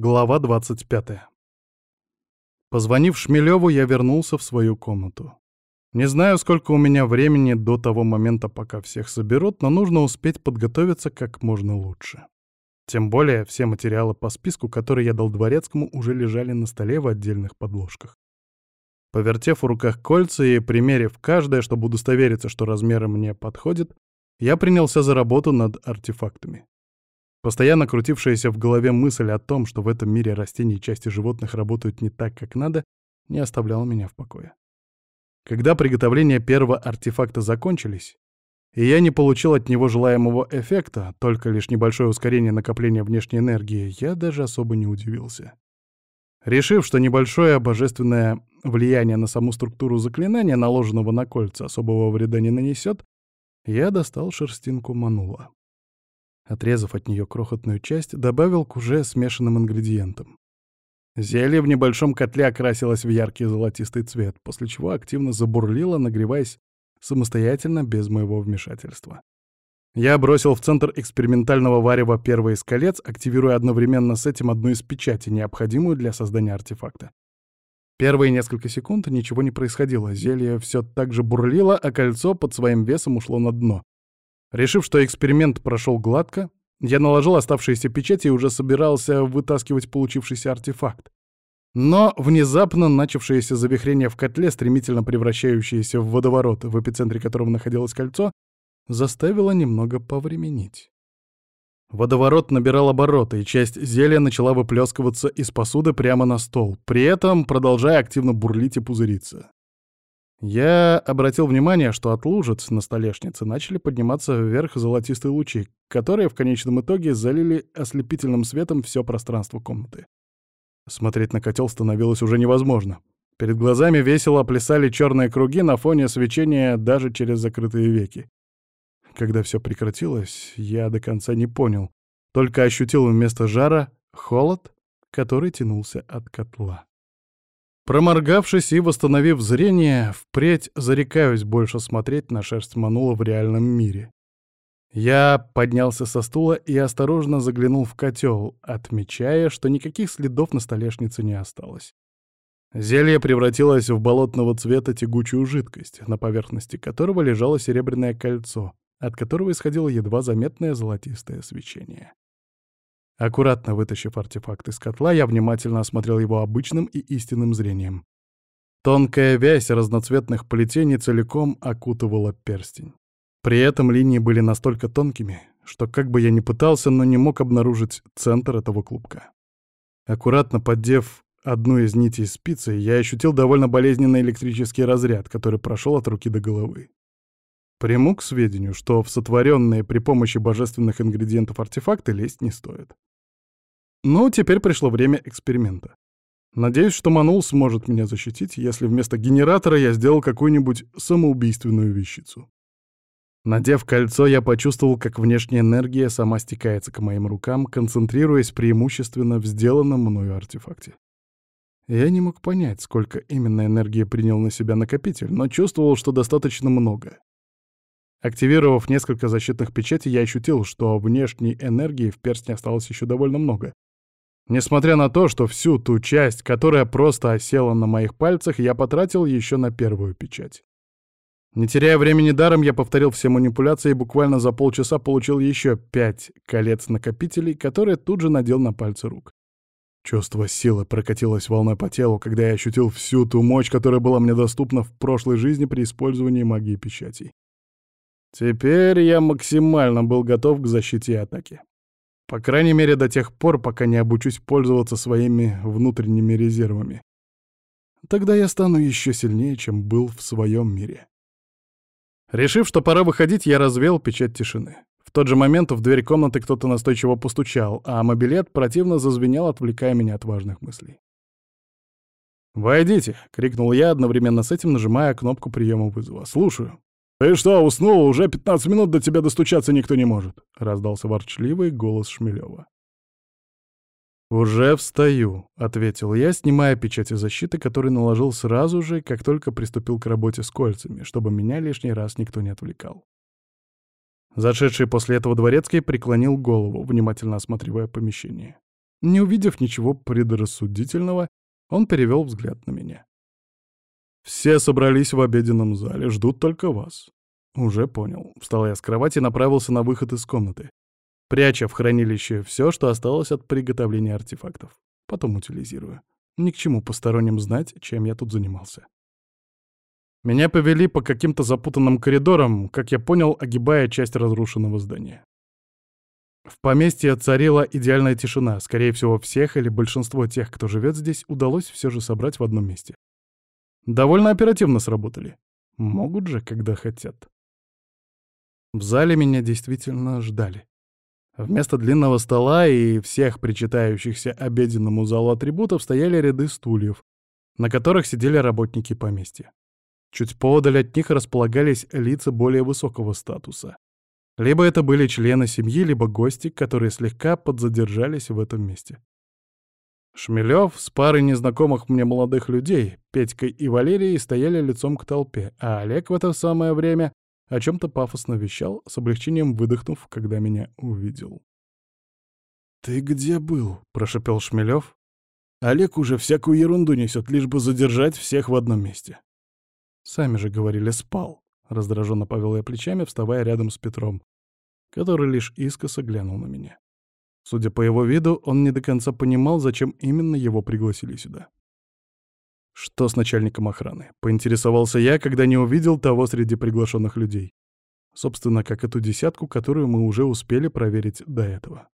Глава 25. Позвонив Шмелеву, я вернулся в свою комнату. Не знаю, сколько у меня времени до того момента, пока всех соберут, но нужно успеть подготовиться как можно лучше. Тем более, все материалы по списку, которые я дал Дворецкому, уже лежали на столе в отдельных подложках. Повертев в руках кольца и примерив каждое, чтобы удостовериться, что размеры мне подходят, я принялся за работу над артефактами. Постоянно крутившаяся в голове мысль о том, что в этом мире растений и части животных работают не так, как надо, не оставляла меня в покое. Когда приготовления первого артефакта закончились, и я не получил от него желаемого эффекта, только лишь небольшое ускорение накопления внешней энергии, я даже особо не удивился. Решив, что небольшое божественное влияние на саму структуру заклинания, наложенного на кольца, особого вреда не нанесет, я достал шерстинку манула. Отрезав от нее крохотную часть, добавил к уже смешанным ингредиентам. Зелье в небольшом котле окрасилось в яркий золотистый цвет, после чего активно забурлило, нагреваясь самостоятельно, без моего вмешательства. Я бросил в центр экспериментального варева первый из колец, активируя одновременно с этим одну из печатей, необходимую для создания артефакта. Первые несколько секунд ничего не происходило, зелье все так же бурлило, а кольцо под своим весом ушло на дно. Решив, что эксперимент прошел гладко, я наложил оставшиеся печати и уже собирался вытаскивать получившийся артефакт. Но внезапно начавшееся завихрение в котле, стремительно превращающееся в водоворот, в эпицентре которого находилось кольцо, заставило немного повременить. Водоворот набирал обороты, и часть зелья начала выплескиваться из посуды прямо на стол, при этом продолжая активно бурлить и пузыриться. Я обратил внимание, что от лужиц на столешнице начали подниматься вверх золотистые лучи, которые в конечном итоге залили ослепительным светом все пространство комнаты. Смотреть на котел становилось уже невозможно. Перед глазами весело плясали черные круги на фоне свечения даже через закрытые веки. Когда все прекратилось, я до конца не понял, только ощутил вместо жара холод, который тянулся от котла. Проморгавшись и восстановив зрение, впредь зарекаюсь больше смотреть на шерсть манула в реальном мире. Я поднялся со стула и осторожно заглянул в котел, отмечая, что никаких следов на столешнице не осталось. Зелье превратилось в болотного цвета тягучую жидкость, на поверхности которого лежало серебряное кольцо, от которого исходило едва заметное золотистое свечение. Аккуратно вытащив артефакт из котла, я внимательно осмотрел его обычным и истинным зрением. Тонкая вязь разноцветных плетений целиком окутывала перстень. При этом линии были настолько тонкими, что как бы я ни пытался, но не мог обнаружить центр этого клубка. Аккуратно поддев одну из нитей спицей, я ощутил довольно болезненный электрический разряд, который прошел от руки до головы. Приму к сведению, что в сотворенные при помощи божественных ингредиентов артефакты лезть не стоит. Ну, теперь пришло время эксперимента. Надеюсь, что Манул сможет меня защитить, если вместо генератора я сделал какую-нибудь самоубийственную вещицу. Надев кольцо, я почувствовал, как внешняя энергия сама стекается к моим рукам, концентрируясь преимущественно в сделанном мною артефакте. Я не мог понять, сколько именно энергии принял на себя накопитель, но чувствовал, что достаточно много. Активировав несколько защитных печатей, я ощутил, что внешней энергии в перстне осталось еще довольно много. Несмотря на то, что всю ту часть, которая просто осела на моих пальцах, я потратил еще на первую печать. Не теряя времени даром, я повторил все манипуляции и буквально за полчаса получил еще пять колец-накопителей, которые тут же надел на пальцы рук. Чувство силы прокатилось волной по телу, когда я ощутил всю ту мощь, которая была мне доступна в прошлой жизни при использовании магии печатей. Теперь я максимально был готов к защите и атаке. По крайней мере, до тех пор, пока не обучусь пользоваться своими внутренними резервами. Тогда я стану еще сильнее, чем был в своем мире. Решив, что пора выходить, я развел печать тишины. В тот же момент в дверь комнаты кто-то настойчиво постучал, а мобилет противно зазвенел, отвлекая меня от важных мыслей. «Войдите!» — крикнул я, одновременно с этим нажимая кнопку приема вызова. «Слушаю». «Ты что, уснул? Уже 15 минут до тебя достучаться никто не может!» — раздался ворчливый голос Шмелева. «Уже встаю», — ответил я, снимая печати защиты, который наложил сразу же, как только приступил к работе с кольцами, чтобы меня лишний раз никто не отвлекал. Зашедший после этого дворецкий преклонил голову, внимательно осматривая помещение. Не увидев ничего предрассудительного, он перевел взгляд на меня. «Все собрались в обеденном зале, ждут только вас». «Уже понял». Встал я с кровати и направился на выход из комнаты, пряча в хранилище все, что осталось от приготовления артефактов. Потом утилизирую. Ни к чему посторонним знать, чем я тут занимался. Меня повели по каким-то запутанным коридорам, как я понял, огибая часть разрушенного здания. В поместье царила идеальная тишина. Скорее всего, всех или большинство тех, кто живет здесь, удалось все же собрать в одном месте. Довольно оперативно сработали. Могут же, когда хотят. В зале меня действительно ждали. Вместо длинного стола и всех причитающихся обеденному залу атрибутов стояли ряды стульев, на которых сидели работники поместья. Чуть поодаль от них располагались лица более высокого статуса. Либо это были члены семьи, либо гости, которые слегка подзадержались в этом месте. Шмелев с парой незнакомых мне молодых людей, Петькой и Валерией, стояли лицом к толпе, а Олег в это самое время о чем-то пафосно вещал, с облегчением выдохнув, когда меня увидел. «Ты где был?» — прошепел Шмелев. «Олег уже всякую ерунду несет, лишь бы задержать всех в одном месте». «Сами же говорили, спал», — раздраженно повел я плечами, вставая рядом с Петром, который лишь искоса глянул на меня. Судя по его виду, он не до конца понимал, зачем именно его пригласили сюда. «Что с начальником охраны?» — поинтересовался я, когда не увидел того среди приглашенных людей. Собственно, как эту десятку, которую мы уже успели проверить до этого.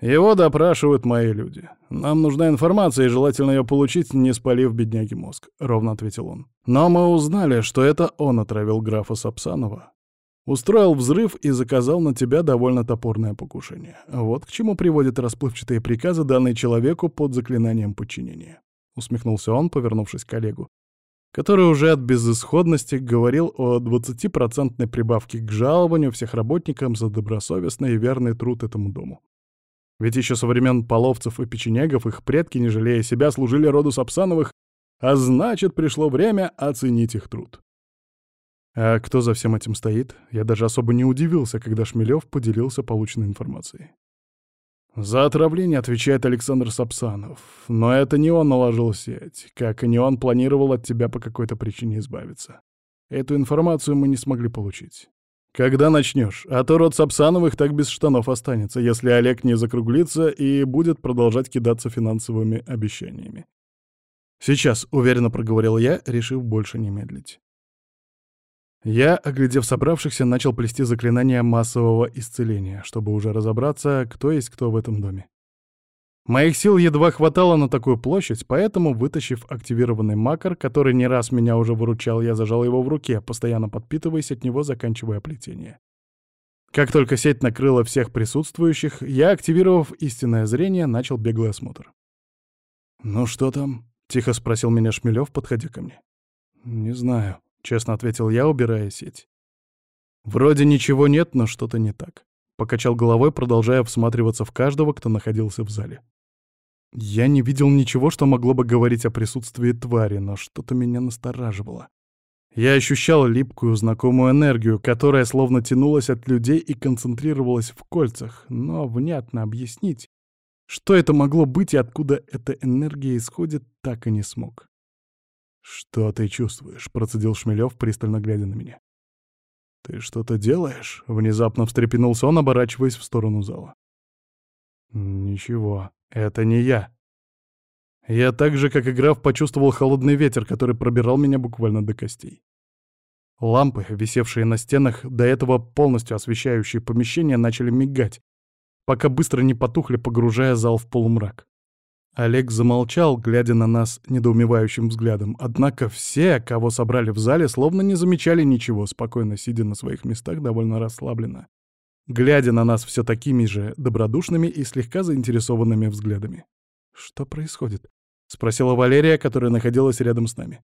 «Его допрашивают мои люди. Нам нужна информация, и желательно ее получить, не спалив бедняги мозг», — ровно ответил он. «Но мы узнали, что это он отравил графа Сапсанова. Устроил взрыв и заказал на тебя довольно топорное покушение. Вот к чему приводят расплывчатые приказы, данные человеку под заклинанием подчинения». — усмехнулся он, повернувшись к коллегу, который уже от безысходности говорил о 20% прибавке к жалованию всех работникам за добросовестный и верный труд этому дому. Ведь еще со времен половцев и печенегов их предки, не жалея себя, служили роду Сапсановых, а значит, пришло время оценить их труд. А кто за всем этим стоит? Я даже особо не удивился, когда Шмелев поделился полученной информацией. За отравление отвечает Александр Сапсанов. Но это не он наложил сеть, как и не он планировал от тебя по какой-то причине избавиться. Эту информацию мы не смогли получить. Когда начнешь? А то род Сапсановых так без штанов останется, если Олег не закруглится и будет продолжать кидаться финансовыми обещаниями. Сейчас, уверенно проговорил я, решив больше не медлить. Я, оглядев собравшихся, начал плести заклинание массового исцеления, чтобы уже разобраться, кто есть кто в этом доме. Моих сил едва хватало на такую площадь, поэтому, вытащив активированный макар, который не раз меня уже выручал, я зажал его в руке, постоянно подпитываясь от него, заканчивая плетение. Как только сеть накрыла всех присутствующих, я, активировав истинное зрение, начал беглый осмотр. «Ну что там?» — тихо спросил меня Шмелев, подходя ко мне. «Не знаю», честно ответил я, убирая сеть. Вроде ничего нет, но что-то не так. Покачал головой, продолжая всматриваться в каждого, кто находился в зале. Я не видел ничего, что могло бы говорить о присутствии твари, но что-то меня настораживало. Я ощущал липкую, знакомую энергию, которая словно тянулась от людей и концентрировалась в кольцах, но внятно объяснить, что это могло быть и откуда эта энергия исходит, так и не смог. «Что ты чувствуешь?» — процедил Шмелев, пристально глядя на меня. «Ты что-то делаешь?» — внезапно встрепенулся он, оборачиваясь в сторону зала. «Ничего, это не я». Я так же, как и граф, почувствовал холодный ветер, который пробирал меня буквально до костей. Лампы, висевшие на стенах, до этого полностью освещающие помещение, начали мигать, пока быстро не потухли, погружая зал в полумрак. Олег замолчал, глядя на нас недоумевающим взглядом. Однако все, кого собрали в зале, словно не замечали ничего, спокойно сидя на своих местах довольно расслабленно, глядя на нас все такими же добродушными и слегка заинтересованными взглядами. «Что происходит?» — спросила Валерия, которая находилась рядом с нами.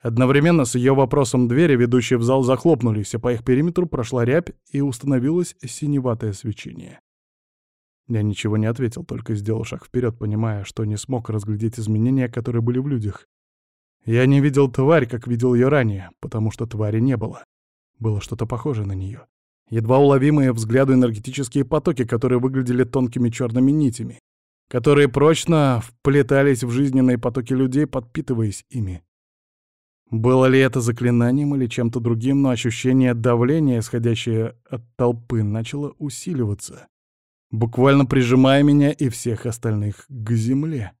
Одновременно с ее вопросом двери, ведущие в зал, захлопнулись, а по их периметру прошла рябь и установилось синеватое свечение. Я ничего не ответил, только сделал шаг вперед, понимая, что не смог разглядеть изменения, которые были в людях. Я не видел тварь, как видел ее ранее, потому что твари не было. Было что-то похожее на нее. Едва уловимые взгляду энергетические потоки, которые выглядели тонкими черными нитями. которые прочно вплетались в жизненные потоки людей, подпитываясь ими. Было ли это заклинанием или чем-то другим, но ощущение давления, исходящее от толпы, начало усиливаться, буквально прижимая меня и всех остальных к земле.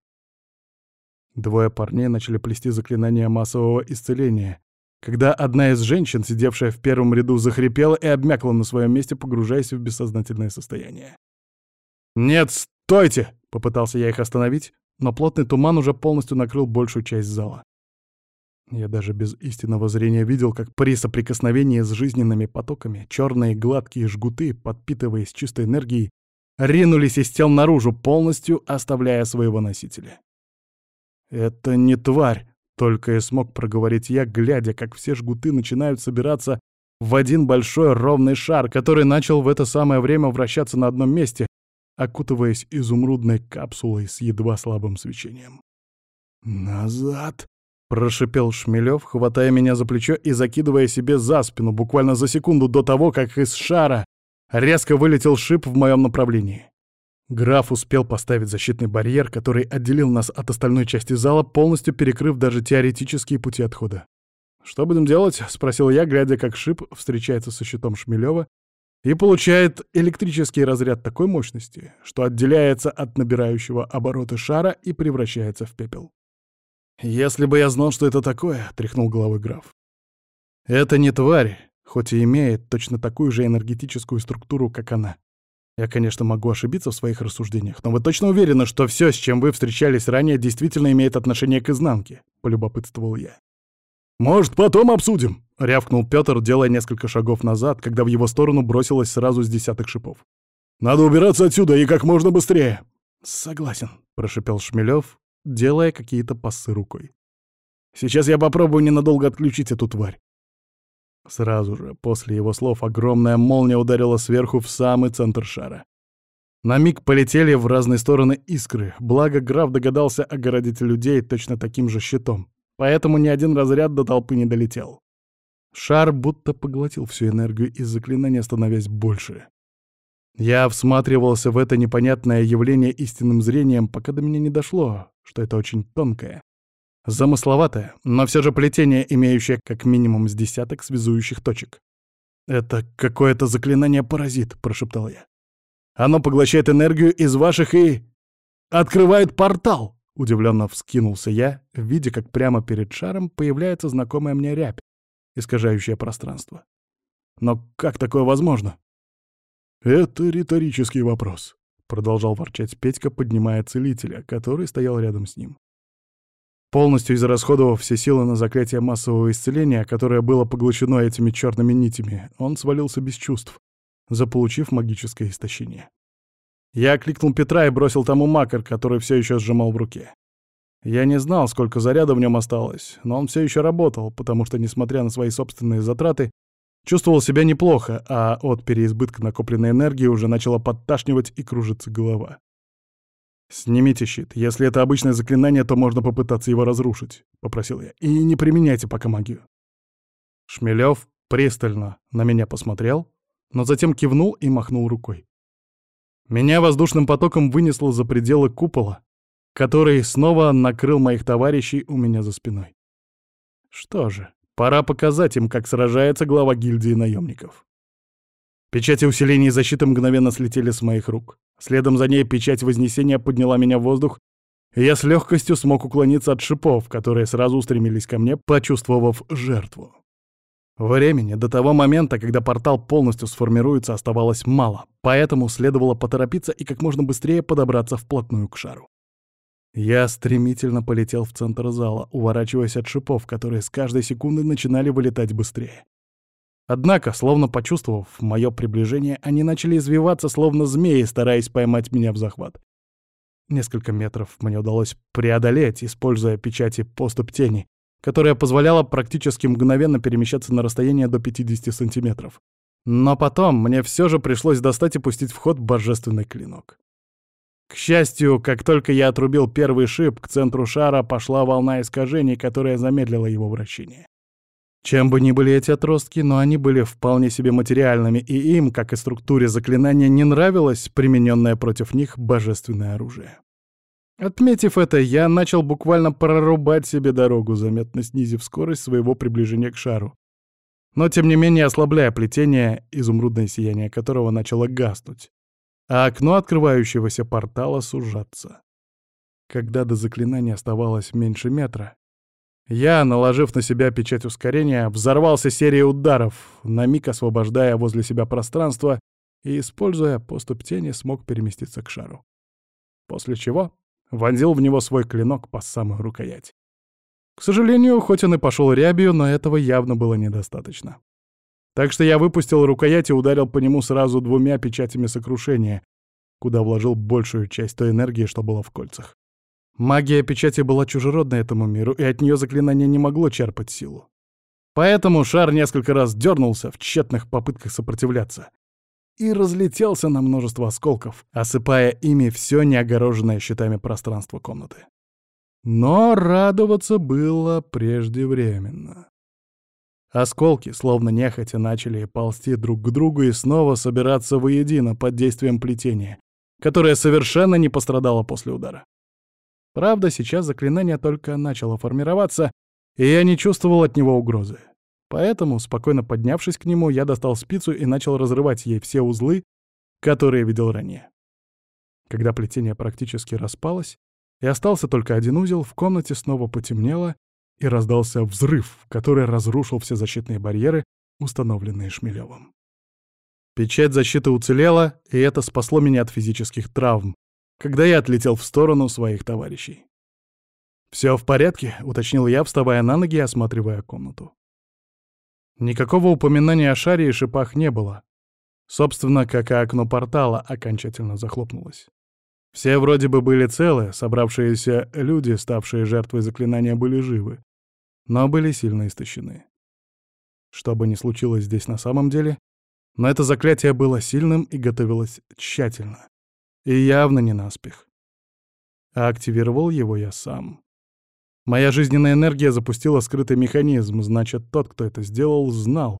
Двое парней начали плести заклинание массового исцеления, когда одна из женщин, сидевшая в первом ряду, захрипела и обмякла на своем месте, погружаясь в бессознательное состояние. «Нет, стойте!» — попытался я их остановить, но плотный туман уже полностью накрыл большую часть зала. Я даже без истинного зрения видел, как при соприкосновении с жизненными потоками черные гладкие жгуты, подпитываясь чистой энергией, ринулись из тел наружу, полностью оставляя своего носителя. «Это не тварь!» — только и смог проговорить я, глядя, как все жгуты начинают собираться в один большой ровный шар, который начал в это самое время вращаться на одном месте, окутываясь изумрудной капсулой с едва слабым свечением. «Назад!» — прошипел Шмелев, хватая меня за плечо и закидывая себе за спину буквально за секунду до того, как из шара резко вылетел шип в моем направлении. Граф успел поставить защитный барьер, который отделил нас от остальной части зала, полностью перекрыв даже теоретические пути отхода. «Что будем делать?» — спросил я, глядя, как шип встречается со щитом Шмелева и получает электрический разряд такой мощности, что отделяется от набирающего обороты шара и превращается в пепел. «Если бы я знал, что это такое», — тряхнул головой граф. «Это не тварь, хоть и имеет точно такую же энергетическую структуру, как она. Я, конечно, могу ошибиться в своих рассуждениях, но вы точно уверены, что все, с чем вы встречались ранее, действительно имеет отношение к изнанке?» — полюбопытствовал я. «Может, потом обсудим?» — рявкнул Пётр, делая несколько шагов назад, когда в его сторону бросилось сразу с десяток шипов. «Надо убираться отсюда и как можно быстрее!» «Согласен», — прошипел Шмелев, делая какие-то пассы рукой. «Сейчас я попробую ненадолго отключить эту тварь. Сразу же, после его слов, огромная молния ударила сверху в самый центр шара. На миг полетели в разные стороны искры, благо граф догадался огородить людей точно таким же щитом, поэтому ни один разряд до толпы не долетел. Шар будто поглотил всю энергию из заклинания, становясь больше. Я всматривался в это непонятное явление истинным зрением, пока до меня не дошло, что это очень тонкое, Замысловатое, но все же плетение, имеющее как минимум с десяток связующих точек. «Это какое-то заклинание-паразит», — прошептал я. «Оно поглощает энергию из ваших и... открывает портал!» Удивленно вскинулся я, видя, как прямо перед шаром появляется знакомая мне рябь, искажающая пространство. «Но как такое возможно?» «Это риторический вопрос», — продолжал ворчать Петька, поднимая целителя, который стоял рядом с ним. Полностью израсходовав все силы на заклятие массового исцеления, которое было поглощено этими черными нитями, он свалился без чувств, заполучив магическое истощение. Я окликнул Петра и бросил тому макар, который все еще сжимал в руке. Я не знал, сколько заряда в нем осталось, но он все еще работал, потому что, несмотря на свои собственные затраты, чувствовал себя неплохо, а от переизбытка накопленной энергии уже начала подташнивать и кружиться голова. «Снимите щит. Если это обычное заклинание, то можно попытаться его разрушить», — попросил я. «И не применяйте пока магию». Шмелев пристально на меня посмотрел, но затем кивнул и махнул рукой. Меня воздушным потоком вынесло за пределы купола, который снова накрыл моих товарищей у меня за спиной. Что же, пора показать им, как сражается глава гильдии наемников. Печати усиления и защиты мгновенно слетели с моих рук. Следом за ней печать Вознесения подняла меня в воздух, и я с легкостью смог уклониться от шипов, которые сразу устремились ко мне, почувствовав жертву. Времени до того момента, когда портал полностью сформируется, оставалось мало, поэтому следовало поторопиться и как можно быстрее подобраться вплотную к шару. Я стремительно полетел в центр зала, уворачиваясь от шипов, которые с каждой секунды начинали вылетать быстрее. Однако, словно почувствовав мое приближение, они начали извиваться, словно змеи, стараясь поймать меня в захват. Несколько метров мне удалось преодолеть, используя печати поступ тени, которая позволяла практически мгновенно перемещаться на расстояние до 50 сантиметров. Но потом мне все же пришлось достать и пустить в ход божественный клинок. К счастью, как только я отрубил первый шип, к центру шара пошла волна искажений, которая замедлила его вращение. Чем бы ни были эти отростки, но они были вполне себе материальными, и им, как и структуре заклинания, не нравилось примененное против них божественное оружие. Отметив это, я начал буквально прорубать себе дорогу, заметно снизив скорость своего приближения к шару. Но, тем не менее, ослабляя плетение, изумрудное сияние которого начало гаснуть, а окно открывающегося портала сужаться. Когда до заклинания оставалось меньше метра, я, наложив на себя печать ускорения, взорвался серией ударов, на миг освобождая возле себя пространство и, используя поступ тени, смог переместиться к шару. После чего вонзил в него свой клинок по самую рукоять. К сожалению, хоть он и пошел рябью, но этого явно было недостаточно. Так что я выпустил рукоять и ударил по нему сразу двумя печатями сокрушения, куда вложил большую часть той энергии, что было в кольцах. Магия печати была чужеродна этому миру, и от нее заклинание не могло черпать силу. Поэтому шар несколько раз дернулся в тщетных попытках сопротивляться и разлетелся на множество осколков, осыпая ими все неогороженное щитами пространство комнаты. Но радоваться было преждевременно. Осколки, словно нехотя, начали ползти друг к другу и снова собираться воедино под действием плетения, которое совершенно не пострадало после удара. Правда, сейчас заклинание только начало формироваться, и я не чувствовал от него угрозы. Поэтому, спокойно поднявшись к нему, я достал спицу и начал разрывать ей все узлы, которые видел ранее. Когда плетение практически распалось, и остался только один узел, в комнате снова потемнело, и раздался взрыв, который разрушил все защитные барьеры, установленные Шмелевым. Печать защиты уцелела, и это спасло меня от физических травм, когда я отлетел в сторону своих товарищей. «Все в порядке», — уточнил я, вставая на ноги и осматривая комнату. Никакого упоминания о шаре и шипах не было. Собственно, как и окно портала окончательно захлопнулось. Все вроде бы были целы, собравшиеся люди, ставшие жертвой заклинания, были живы, но были сильно истощены. Что бы ни случилось здесь на самом деле, но это заклятие было сильным и готовилось тщательно. И явно не наспех. А активировал его я сам. Моя жизненная энергия запустила скрытый механизм, значит, тот, кто это сделал, знал,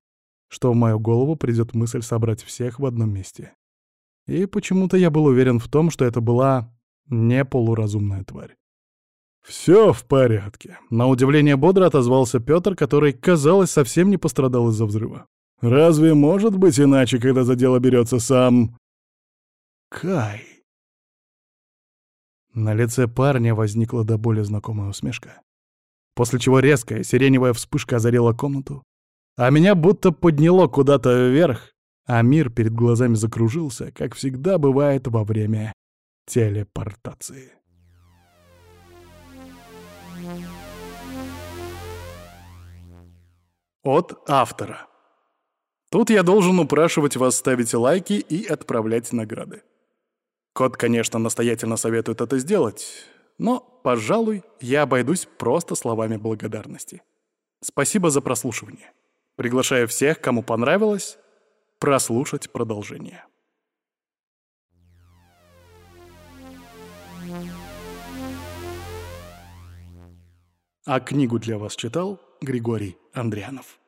что в мою голову придет мысль собрать всех в одном месте. И почему-то я был уверен в том, что это была не полуразумная тварь. Все в порядке. На удивление бодро отозвался Петр, который, казалось, совсем не пострадал из-за взрыва. Разве может быть иначе, когда за дело берется сам Кай? На лице парня возникла до боли знакомая усмешка. После чего резкая сиреневая вспышка озарила комнату, а меня будто подняло куда-то вверх, а мир перед глазами закружился, как всегда бывает во время телепортации. От автора. Тут я должен упрашивать вас ставить лайки и отправлять награды. Кот, конечно, настоятельно советует это сделать, но, пожалуй, я обойдусь просто словами благодарности. Спасибо за прослушивание. Приглашаю всех, кому понравилось, прослушать продолжение. А книгу для вас читал Григорий Андрианов.